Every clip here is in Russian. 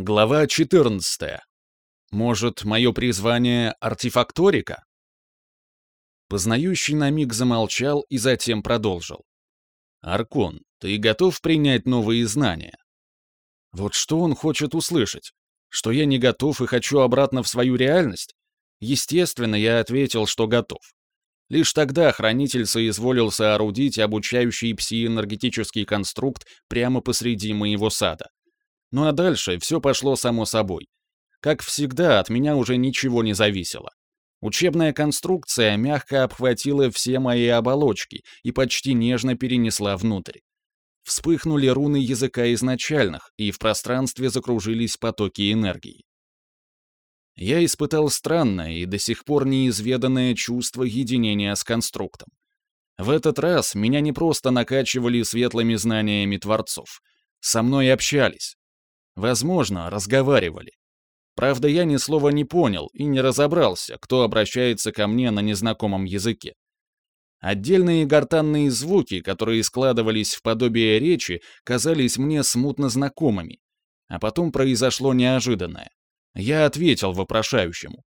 Глава 14. Может, мое призвание — артефакторика? Познающий на миг замолчал и затем продолжил. «Аркон, ты готов принять новые знания?» Вот что он хочет услышать? Что я не готов и хочу обратно в свою реальность? Естественно, я ответил, что готов. Лишь тогда хранитель соизволил соорудить обучающий псиэнергетический конструкт прямо посреди моего сада. Ну а дальше все пошло само собой. Как всегда, от меня уже ничего не зависело. Учебная конструкция мягко обхватила все мои оболочки и почти нежно перенесла внутрь. Вспыхнули руны языка изначальных, и в пространстве закружились потоки энергии. Я испытал странное и до сих пор неизведанное чувство единения с конструктом. В этот раз меня не просто накачивали светлыми знаниями творцов. Со мной общались, Возможно, разговаривали. Правда, я ни слова не понял и не разобрался, кто обращается ко мне на незнакомом языке. Отдельные гортанные звуки, которые складывались в подобие речи, казались мне смутно знакомыми. А потом произошло неожиданное. Я ответил вопрошающему.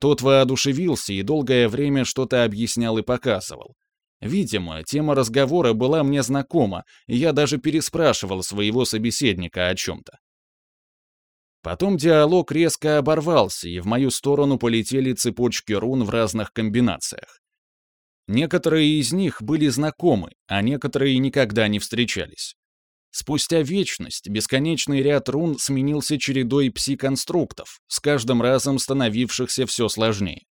Тот воодушевился и долгое время что-то объяснял и показывал. Видимо, тема разговора была мне знакома, и я даже переспрашивал своего собеседника о чем-то. Потом диалог резко оборвался, и в мою сторону полетели цепочки рун в разных комбинациях. Некоторые из них были знакомы, а некоторые никогда не встречались. Спустя вечность бесконечный ряд рун сменился чередой пси-конструктов, с каждым разом становившихся все сложнее.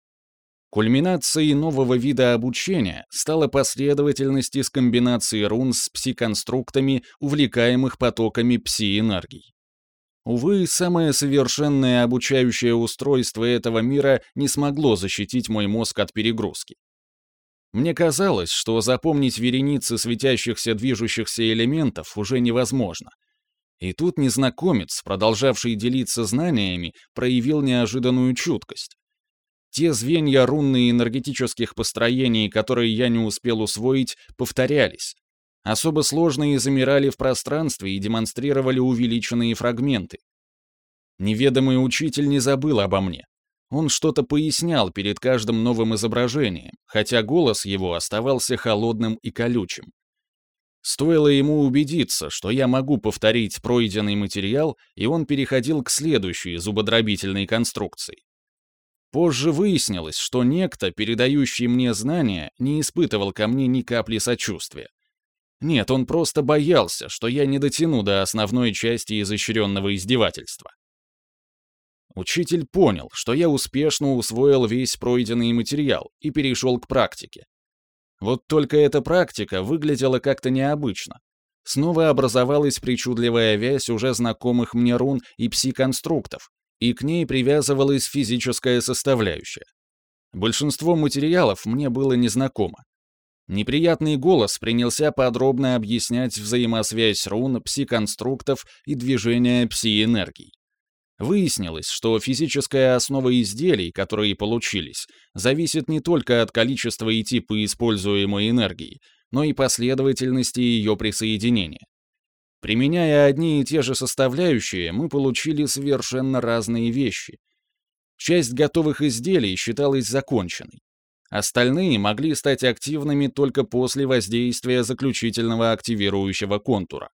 Кульминацией нового вида обучения стала последовательность из комбинации рун с пси-конструктами, увлекаемых потоками пси-энергий. Увы, самое совершенное обучающее устройство этого мира не смогло защитить мой мозг от перегрузки. Мне казалось, что запомнить вереницы светящихся движущихся элементов уже невозможно. И тут незнакомец, продолжавший делиться знаниями, проявил неожиданную чуткость. Те звенья рунные энергетических построений, которые я не успел усвоить, повторялись. Особо сложные замирали в пространстве и демонстрировали увеличенные фрагменты. Неведомый учитель не забыл обо мне. Он что-то пояснял перед каждым новым изображением, хотя голос его оставался холодным и колючим. Стоило ему убедиться, что я могу повторить пройденный материал, и он переходил к следующей зубодробительной конструкции. Позже выяснилось, что некто, передающий мне знания, не испытывал ко мне ни капли сочувствия. Нет, он просто боялся, что я не дотяну до основной части изощренного издевательства. Учитель понял, что я успешно усвоил весь пройденный материал и перешел к практике. Вот только эта практика выглядела как-то необычно. Снова образовалась причудливая вязь уже знакомых мне рун и пси-конструктов, и к ней привязывалась физическая составляющая. Большинство материалов мне было незнакомо. Неприятный голос принялся подробно объяснять взаимосвязь рун, пси-конструктов и движения пси-энергий. Выяснилось, что физическая основа изделий, которые получились, зависит не только от количества и типа используемой энергии, но и последовательности ее присоединения. Применяя одни и те же составляющие, мы получили совершенно разные вещи. Часть готовых изделий считалась законченной. Остальные могли стать активными только после воздействия заключительного активирующего контура.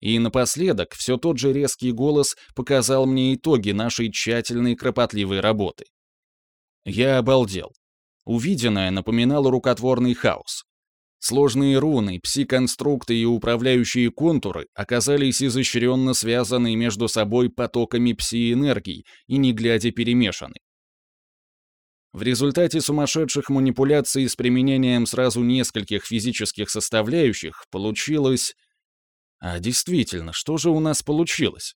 И напоследок все тот же резкий голос показал мне итоги нашей тщательной кропотливой работы. Я обалдел. Увиденное напоминало рукотворный хаос. Сложные руны, пси-конструкты и управляющие контуры оказались изощренно связаны между собой потоками пси-энергий и не глядя перемешаны. В результате сумасшедших манипуляций с применением сразу нескольких физических составляющих получилось... А действительно, что же у нас получилось?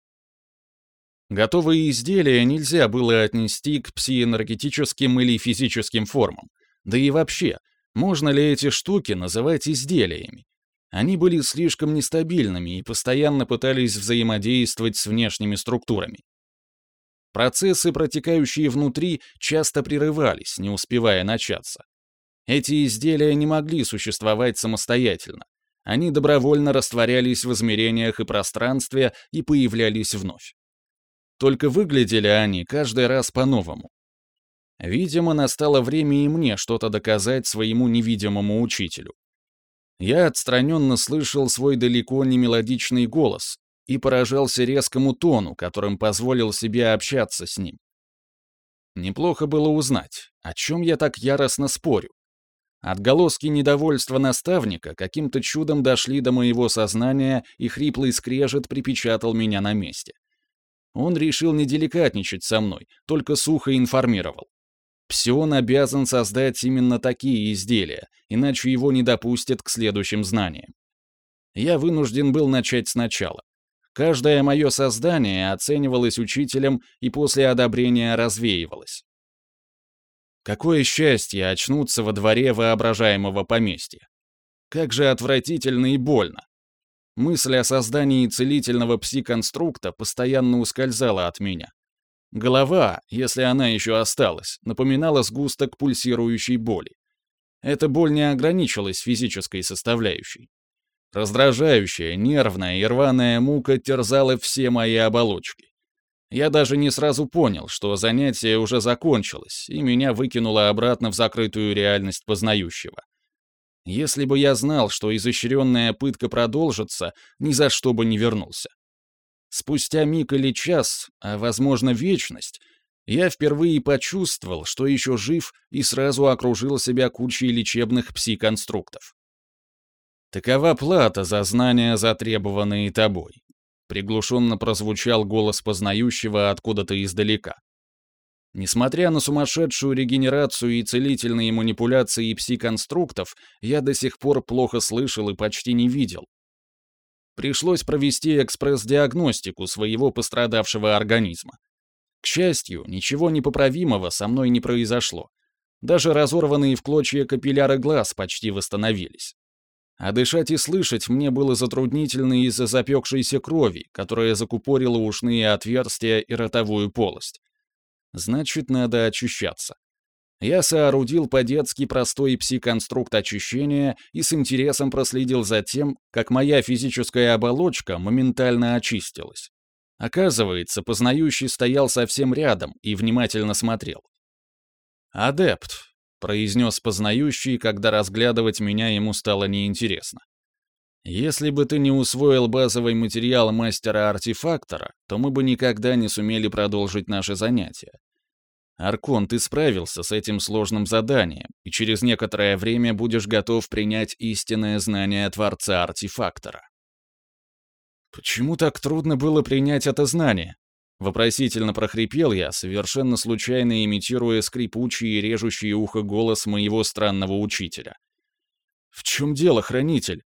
Готовые изделия нельзя было отнести к псиэнергетическим или физическим формам. Да и вообще, можно ли эти штуки называть изделиями? Они были слишком нестабильными и постоянно пытались взаимодействовать с внешними структурами. Процессы, протекающие внутри, часто прерывались, не успевая начаться. Эти изделия не могли существовать самостоятельно. Они добровольно растворялись в измерениях и пространстве и появлялись вновь. только выглядели они каждый раз по-новому. Видимо, настало время и мне что-то доказать своему невидимому учителю. Я отстраненно слышал свой далеко не мелодичный голос и поражался резкому тону, которым позволил себе общаться с ним. Неплохо было узнать, о чем я так яростно спорю. Отголоски недовольства наставника каким-то чудом дошли до моего сознания, и хриплый скрежет припечатал меня на месте. Он решил не деликатничать со мной, только сухо информировал. Псион обязан создать именно такие изделия, иначе его не допустят к следующим знаниям. Я вынужден был начать сначала. Каждое мое создание оценивалось учителем и после одобрения развеивалось. Какое счастье очнуться во дворе воображаемого поместья. Как же отвратительно и больно. Мысль о создании целительного пси-конструкта постоянно ускользала от меня. Голова, если она еще осталась, напоминала сгусток пульсирующей боли. Эта боль не ограничилась физической составляющей. Раздражающая, нервная и рваная мука терзала все мои оболочки. Я даже не сразу понял, что занятие уже закончилось, и меня выкинуло обратно в закрытую реальность познающего. Если бы я знал, что изощренная пытка продолжится, ни за что бы не вернулся. Спустя миг или час, а возможно вечность, я впервые почувствовал, что еще жив и сразу окружил себя кучей лечебных пси-конструктов. Такова плата за знания, затребованные тобой. Приглушенно прозвучал голос познающего откуда-то издалека. Несмотря на сумасшедшую регенерацию и целительные манипуляции пси-конструктов, я до сих пор плохо слышал и почти не видел, пришлось провести экспресс-диагностику своего пострадавшего организма. К счастью, ничего непоправимого со мной не произошло. Даже разорванные в клочья капилляры глаз почти восстановились. А дышать и слышать мне было затруднительно из-за запекшейся крови, которая закупорила ушные отверстия и ротовую полость. Значит, надо очищаться. Я соорудил по-детски простой пси-конструкт очищения и с интересом проследил за тем, как моя физическая оболочка моментально очистилась. Оказывается, познающий стоял совсем рядом и внимательно смотрел. «Адепт», — произнес познающий, когда разглядывать меня ему стало неинтересно. «Если бы ты не усвоил базовый материал мастера-артефактора, то мы бы никогда не сумели продолжить наше занятие. Аркон, ты справился с этим сложным заданием, и через некоторое время будешь готов принять истинное знание Творца-артефактора. Почему так трудно было принять это знание? Вопросительно прохрипел я, совершенно случайно имитируя скрипучий и режущий ухо голос моего странного учителя. «В чем дело, хранитель?»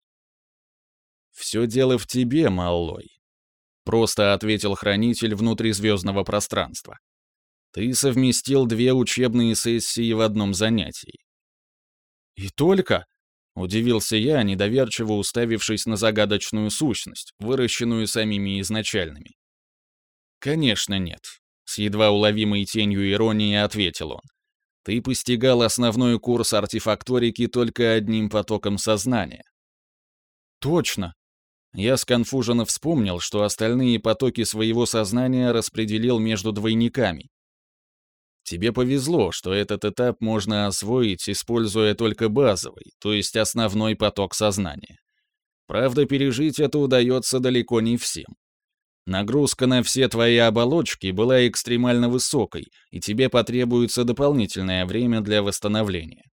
«Все дело в тебе, малой», — просто ответил хранитель внутризвездного пространства. Ты совместил две учебные сессии в одном занятии. И только? Удивился я, недоверчиво уставившись на загадочную сущность, выращенную самими изначальными. Конечно, нет. С едва уловимой тенью иронии ответил он. Ты постигал основной курс артефакторики только одним потоком сознания. Точно. Я сконфуженно вспомнил, что остальные потоки своего сознания распределил между двойниками, Тебе повезло, что этот этап можно освоить, используя только базовый, то есть основной поток сознания. Правда, пережить это удается далеко не всем. Нагрузка на все твои оболочки была экстремально высокой, и тебе потребуется дополнительное время для восстановления.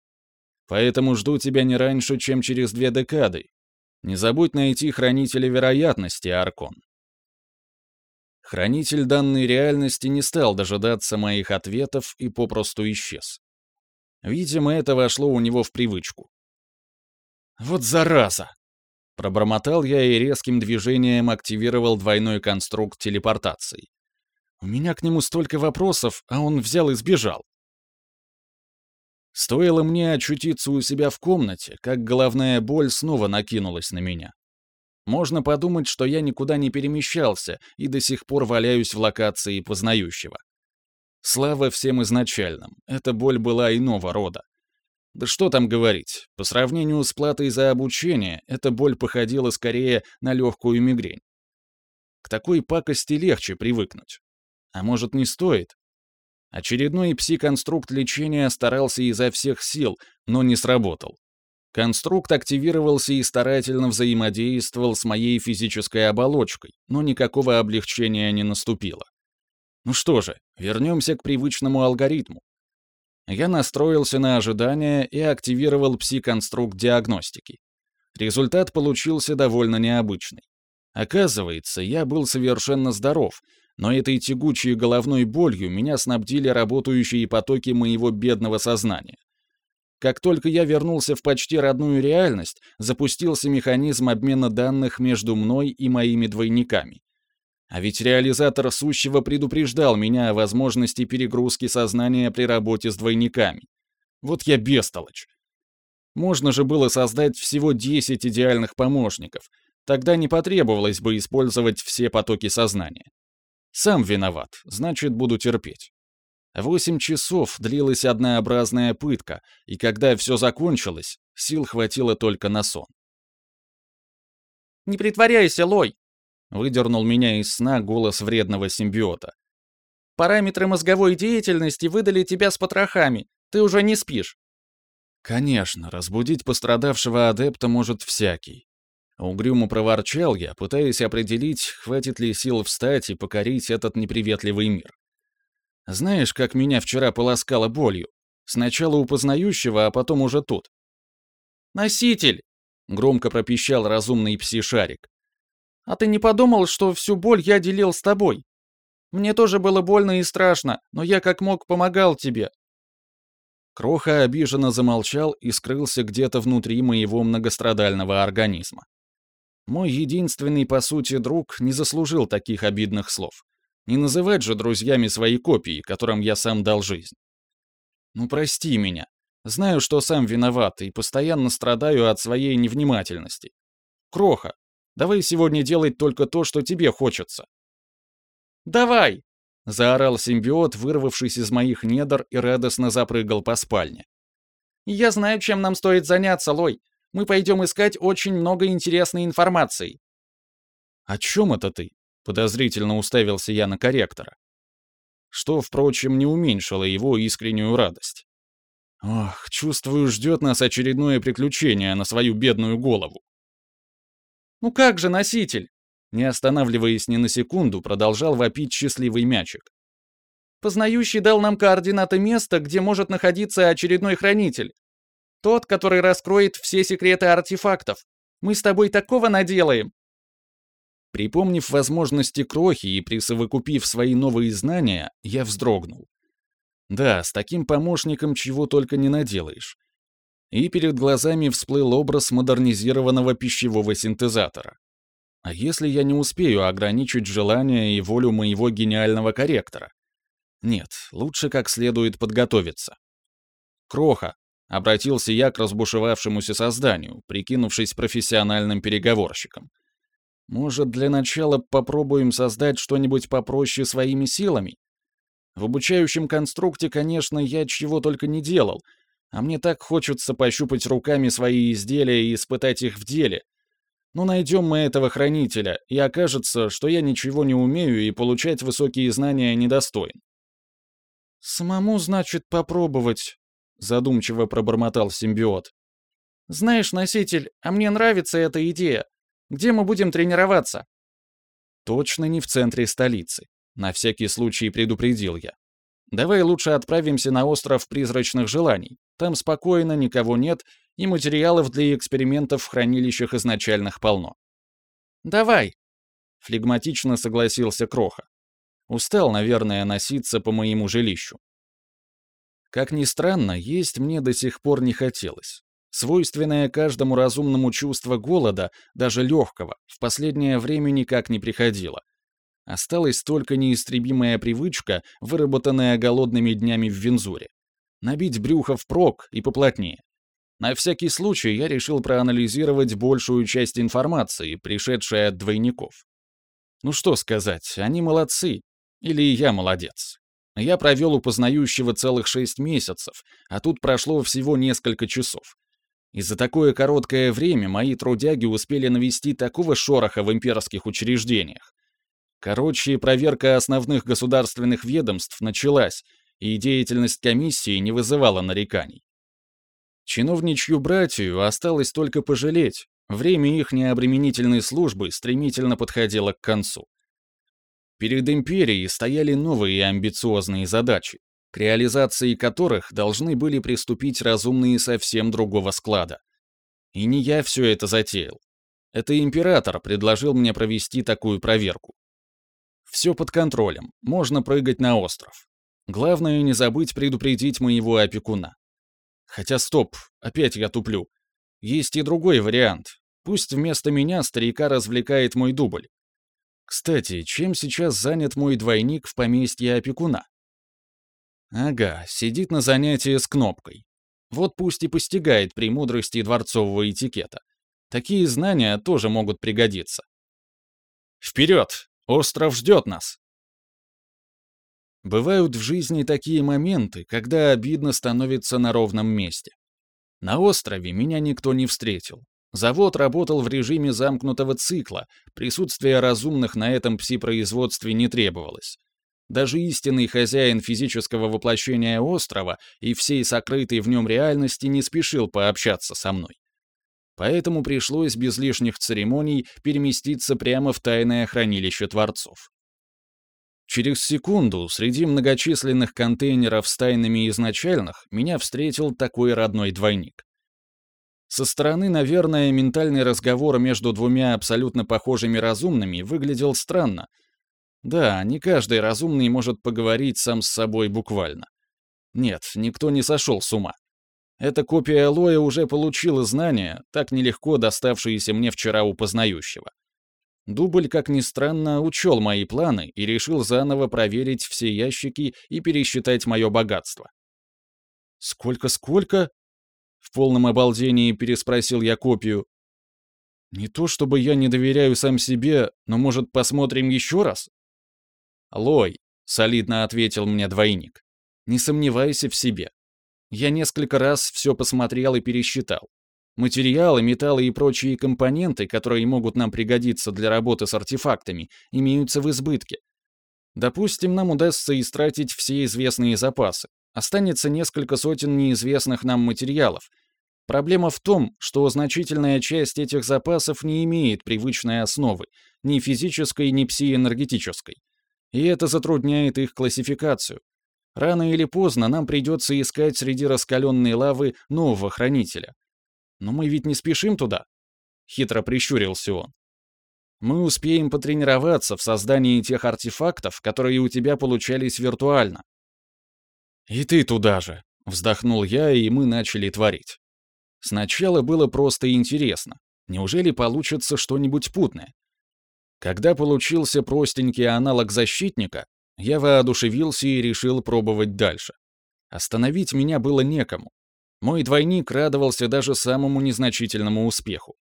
Поэтому жду тебя не раньше, чем через две декады. Не забудь найти хранителя вероятности, Аркон. Хранитель данной реальности не стал дожидаться моих ответов и попросту исчез. Видимо, это вошло у него в привычку. «Вот зараза!» Пробормотал я и резким движением активировал двойной конструкт телепортации. У меня к нему столько вопросов, а он взял и сбежал. Стоило мне очутиться у себя в комнате, как головная боль снова накинулась на меня. Можно подумать, что я никуда не перемещался и до сих пор валяюсь в локации познающего. Слава всем изначальным, эта боль была иного рода. Да что там говорить, по сравнению с платой за обучение, эта боль походила скорее на легкую мигрень. К такой пакости легче привыкнуть. А может, не стоит? Очередной пси-конструкт лечения старался изо всех сил, но не сработал. Конструкт активировался и старательно взаимодействовал с моей физической оболочкой, но никакого облегчения не наступило. Ну что же, вернемся к привычному алгоритму. Я настроился на ожидание и активировал пси-конструкт диагностики. Результат получился довольно необычный. Оказывается, я был совершенно здоров, но этой тягучей головной болью меня снабдили работающие потоки моего бедного сознания. Как только я вернулся в почти родную реальность, запустился механизм обмена данных между мной и моими двойниками. А ведь реализатор сущего предупреждал меня о возможности перегрузки сознания при работе с двойниками. Вот я бестолочь. Можно же было создать всего 10 идеальных помощников. Тогда не потребовалось бы использовать все потоки сознания. Сам виноват, значит, буду терпеть. Восемь часов длилась однообразная пытка, и когда все закончилось, сил хватило только на сон. «Не притворяйся, Лой!» — выдернул меня из сна голос вредного симбиота. «Параметры мозговой деятельности выдали тебя с потрохами. Ты уже не спишь». «Конечно, разбудить пострадавшего адепта может всякий. Угрюмо проворчал я, пытаясь определить, хватит ли сил встать и покорить этот неприветливый мир. Знаешь, как меня вчера полоскало болью? Сначала у познающего, а потом уже тут. «Носитель!» — громко пропищал разумный пси-шарик. «А ты не подумал, что всю боль я делил с тобой? Мне тоже было больно и страшно, но я как мог помогал тебе». Кроха обиженно замолчал и скрылся где-то внутри моего многострадального организма. Мой единственный, по сути, друг не заслужил таких обидных слов. Не называть же друзьями свои копии, которым я сам дал жизнь. Ну прости меня. Знаю, что сам виноват и постоянно страдаю от своей невнимательности. Кроха, давай сегодня делать только то, что тебе хочется. Давай! Заорал симбиот, вырвавшись из моих недр и радостно запрыгал по спальне. «Я знаю, чем нам стоит заняться, Лой мы пойдем искать очень много интересной информации». «О чем это ты?» — подозрительно уставился я на корректора. Что, впрочем, не уменьшило его искреннюю радость. Ох, чувствую, ждет нас очередное приключение на свою бедную голову. «Ну как же, носитель?» Не останавливаясь ни на секунду, продолжал вопить счастливый мячик. «Познающий дал нам координаты места, где может находиться очередной хранитель. Тот, который раскроет все секреты артефактов. Мы с тобой такого наделаем!» Припомнив возможности крохи и присовокупив свои новые знания, я вздрогнул. Да, с таким помощником чего только не наделаешь. И перед глазами всплыл образ модернизированного пищевого синтезатора. А если я не успею ограничить желание и волю моего гениального корректора? Нет, лучше как следует подготовиться. Кроха, Обратился я к разбушевавшемуся созданию, прикинувшись профессиональным переговорщиком. Может, для начала попробуем создать что-нибудь попроще своими силами? В обучающем конструкте, конечно, я чего только не делал, а мне так хочется пощупать руками свои изделия и испытать их в деле. Но ну, найдем мы этого хранителя, и окажется, что я ничего не умею и получать высокие знания недостоин. «Самому, значит, попробовать», задумчиво пробормотал симбиот. Знаешь, носитель, а мне нравится эта идея. Где мы будем тренироваться? Точно не в центре столицы. На всякий случай предупредил я. Давай лучше отправимся на остров призрачных желаний. Там спокойно, никого нет, и материалов для экспериментов в хранилищах изначальных полно. Давай, флегматично согласился Кроха. Устал, наверное, носиться по моему жилищу. Как ни странно, есть мне до сих пор не хотелось. Свойственное каждому разумному чувство голода, даже легкого, в последнее время никак не приходило. Осталась только неистребимая привычка, выработанная голодными днями в Вензуре. Набить брюхо впрок и поплотнее. На всякий случай я решил проанализировать большую часть информации, пришедшей от двойников. Ну что сказать, они молодцы. Или я молодец. Я провел у познающего целых шесть месяцев, а тут прошло всего несколько часов. И за такое короткое время мои трудяги успели навести такого шороха в имперских учреждениях. Короче, проверка основных государственных ведомств началась, и деятельность комиссии не вызывала нареканий. Чиновничью братью осталось только пожалеть, время их необременительной службы стремительно подходило к концу. Перед империей стояли новые амбициозные задачи, к реализации которых должны были приступить разумные совсем другого склада. И не я все это затеял. Это император предложил мне провести такую проверку. Все под контролем, можно прыгать на остров. Главное не забыть предупредить моего опекуна. Хотя стоп, опять я туплю. Есть и другой вариант. Пусть вместо меня старика развлекает мой дубль. Кстати, чем сейчас занят мой двойник в поместье опекуна? Ага, сидит на занятии с кнопкой. Вот пусть и постигает премудрости дворцового этикета. Такие знания тоже могут пригодиться. Вперед! Остров ждет нас. Бывают в жизни такие моменты, когда обидно становится на ровном месте. На острове меня никто не встретил. Завод работал в режиме замкнутого цикла, присутствие разумных на этом пси-производстве не требовалось. Даже истинный хозяин физического воплощения острова и всей сокрытой в нем реальности не спешил пообщаться со мной. Поэтому пришлось без лишних церемоний переместиться прямо в тайное хранилище Творцов. Через секунду среди многочисленных контейнеров с тайнами изначальных меня встретил такой родной двойник. Со стороны, наверное, ментальный разговор между двумя абсолютно похожими разумными выглядел странно. Да, не каждый разумный может поговорить сам с собой буквально. Нет, никто не сошел с ума. Эта копия Лоя уже получила знания, так нелегко доставшиеся мне вчера у познающего. Дубль, как ни странно, учел мои планы и решил заново проверить все ящики и пересчитать мое богатство. «Сколько-сколько?» — в полном обалдении переспросил я копию. «Не то чтобы я не доверяю сам себе, но, может, посмотрим еще раз?» «Лой», — солидно ответил мне двойник, — «не сомневайся в себе. Я несколько раз все посмотрел и пересчитал. Материалы, металлы и прочие компоненты, которые могут нам пригодиться для работы с артефактами, имеются в избытке. Допустим, нам удастся истратить все известные запасы. Останется несколько сотен неизвестных нам материалов. Проблема в том, что значительная часть этих запасов не имеет привычной основы, ни физической, ни псиэнергетической. И это затрудняет их классификацию. Рано или поздно нам придется искать среди раскаленной лавы нового хранителя. Но мы ведь не спешим туда. Хитро прищурился он. Мы успеем потренироваться в создании тех артефактов, которые у тебя получались виртуально. И ты туда же, вздохнул я, и мы начали творить. Сначала было просто интересно. Неужели получится что-нибудь путное? Когда получился простенький аналог защитника, я воодушевился и решил пробовать дальше. Остановить меня было некому. Мой двойник радовался даже самому незначительному успеху.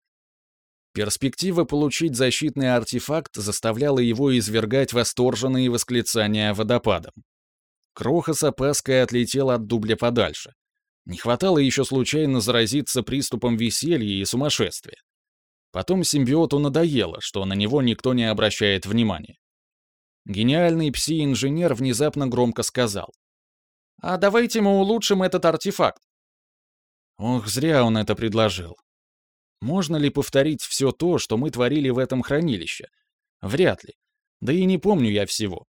Перспектива получить защитный артефакт заставляла его извергать восторженные восклицания водопадом. Кроха с опаской отлетел от дубля подальше. Не хватало еще случайно заразиться приступом веселья и сумасшествия. Потом симбиоту надоело, что на него никто не обращает внимания. Гениальный пси-инженер внезапно громко сказал. «А давайте мы улучшим этот артефакт». Ох, зря он это предложил. Можно ли повторить все то, что мы творили в этом хранилище? Вряд ли. Да и не помню я всего.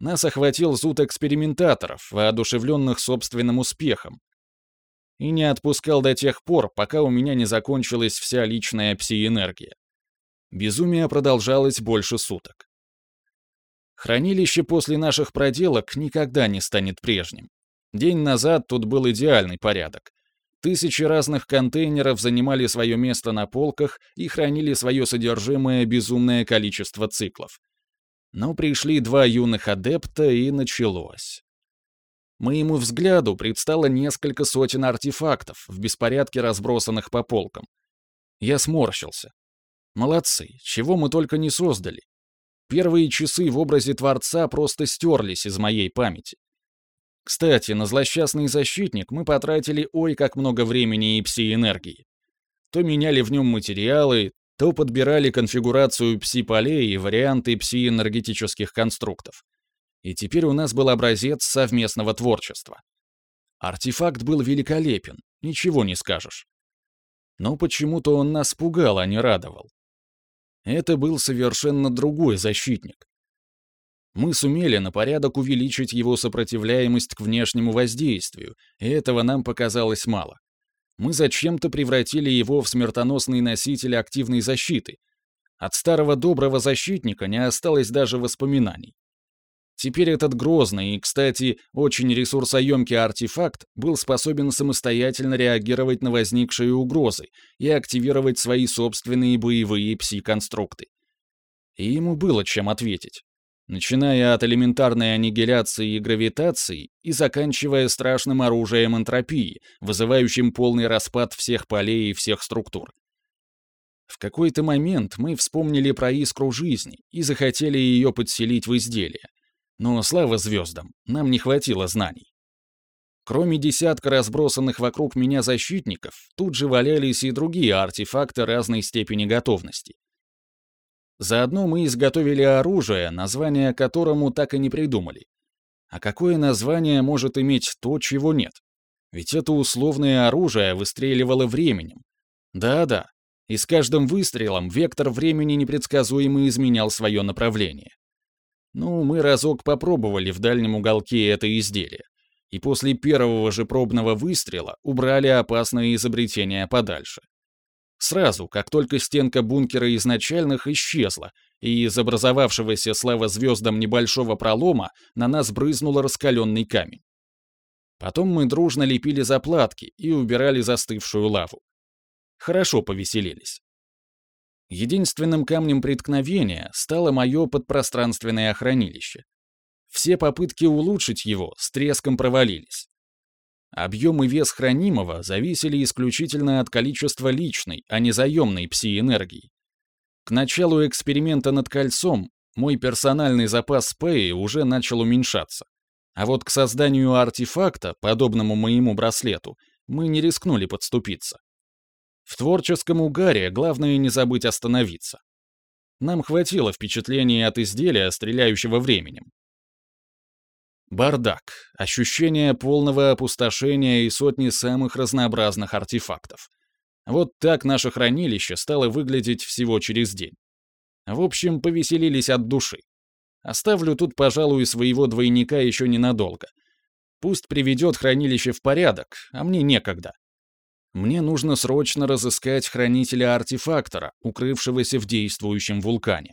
Нас охватил зуд экспериментаторов, воодушевленных собственным успехом. И не отпускал до тех пор, пока у меня не закончилась вся личная пси-энергия. Безумие продолжалось больше суток. Хранилище после наших проделок никогда не станет прежним. День назад тут был идеальный порядок. Тысячи разных контейнеров занимали свое место на полках и хранили свое содержимое безумное количество циклов. Но пришли два юных адепта, и началось. Моему взгляду предстало несколько сотен артефактов, в беспорядке разбросанных по полкам. Я сморщился. Молодцы, чего мы только не создали. Первые часы в образе Творца просто стерлись из моей памяти. Кстати, на злосчастный защитник мы потратили ой как много времени и пси-энергии. То меняли в нем материалы, то подбирали конфигурацию пси-полей и варианты пси-энергетических конструктов. И теперь у нас был образец совместного творчества. Артефакт был великолепен, ничего не скажешь. Но почему-то он нас пугал, а не радовал. Это был совершенно другой защитник. Мы сумели на порядок увеличить его сопротивляемость к внешнему воздействию, и этого нам показалось мало. Мы зачем-то превратили его в смертоносный носитель активной защиты. От старого доброго защитника не осталось даже воспоминаний. Теперь этот грозный и, кстати, очень ресурсоемкий артефакт был способен самостоятельно реагировать на возникшие угрозы и активировать свои собственные боевые пси-конструкты. И ему было чем ответить. Начиная от элементарной аннигиляции и гравитации и заканчивая страшным оружием энтропии, вызывающим полный распад всех полей и всех структур. В какой-то момент мы вспомнили про искру жизни и захотели ее подселить в изделие. Но, слава звездам, нам не хватило знаний. Кроме десятка разбросанных вокруг меня защитников, тут же валялись и другие артефакты разной степени готовности. Заодно мы изготовили оружие, название которому так и не придумали. А какое название может иметь то, чего нет? Ведь это условное оружие выстреливало временем. Да-да, и с каждым выстрелом вектор времени непредсказуемо изменял свое направление. Ну, мы разок попробовали в дальнем уголке это изделие. И после первого же пробного выстрела убрали опасное изобретение подальше. Сразу, как только стенка бункера изначальных исчезла, и из образовавшегося слава звездам небольшого пролома на нас брызнул раскаленный камень. Потом мы дружно лепили заплатки и убирали застывшую лаву. Хорошо повеселились. Единственным камнем преткновения стало мое подпространственное хранилище. Все попытки улучшить его с треском провалились. Объем и вес хранимого зависели исключительно от количества личной, а не заемной пси-энергии. К началу эксперимента над кольцом мой персональный запас пэи уже начал уменьшаться. А вот к созданию артефакта, подобному моему браслету, мы не рискнули подступиться. В творческом угаре главное не забыть остановиться. Нам хватило впечатления от изделия, стреляющего временем. Бардак, ощущение полного опустошения и сотни самых разнообразных артефактов. Вот так наше хранилище стало выглядеть всего через день. В общем, повеселились от души. Оставлю тут, пожалуй, своего двойника еще ненадолго. Пусть приведет хранилище в порядок, а мне некогда. Мне нужно срочно разыскать хранителя артефактора, укрывшегося в действующем вулкане.